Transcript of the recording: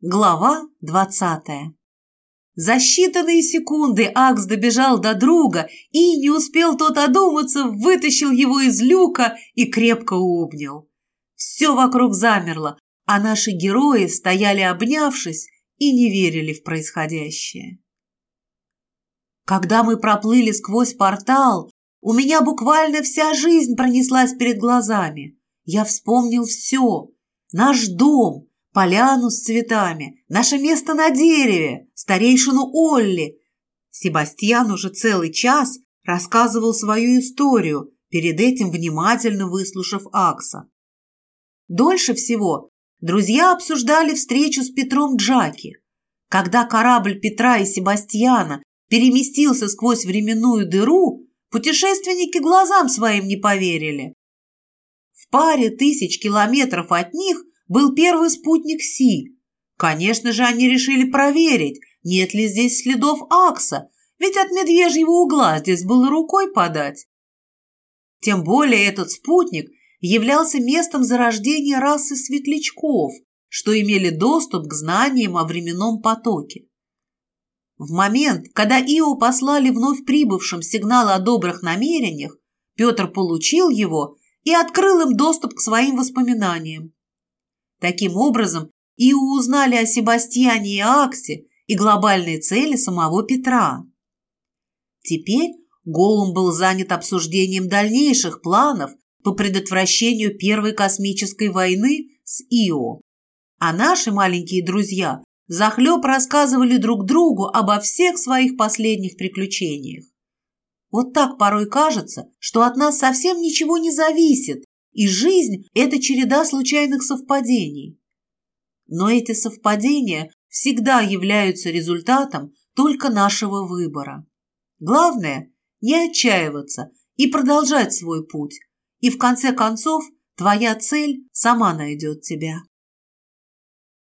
Глава двадцатая За считанные секунды Акс добежал до друга и, не успел тот одуматься, вытащил его из люка и крепко обнял. Все вокруг замерло, а наши герои стояли обнявшись и не верили в происходящее. Когда мы проплыли сквозь портал, у меня буквально вся жизнь пронеслась перед глазами. Я вспомнил все. Наш дом, поляну с цветами, наше место на дереве, старейшину Олли. Себастьян уже целый час рассказывал свою историю, перед этим внимательно выслушав Акса. Дольше всего друзья обсуждали встречу с Петром Джаки. Когда корабль Петра и Себастьяна переместился сквозь временную дыру, путешественники глазам своим не поверили. В паре тысяч километров от них был первый спутник Си. Конечно же, они решили проверить, нет ли здесь следов Акса, ведь от медвежьего угла здесь было рукой подать. Тем более этот спутник являлся местом зарождения расы светлячков, что имели доступ к знаниям о временном потоке. В момент, когда Ио послали вновь прибывшим сигнал о добрых намерениях, Петр получил его и открыл им доступ к своим воспоминаниям. Таким образом, и узнали о Себастьяне и Аксе и глобальной цели самого Петра. Теперь Голум был занят обсуждением дальнейших планов по предотвращению Первой космической войны с Ио. А наши маленькие друзья захлеб рассказывали друг другу обо всех своих последних приключениях. Вот так порой кажется, что от нас совсем ничего не зависит, и жизнь – это череда случайных совпадений. Но эти совпадения всегда являются результатом только нашего выбора. Главное – не отчаиваться и продолжать свой путь, и в конце концов твоя цель сама найдет тебя.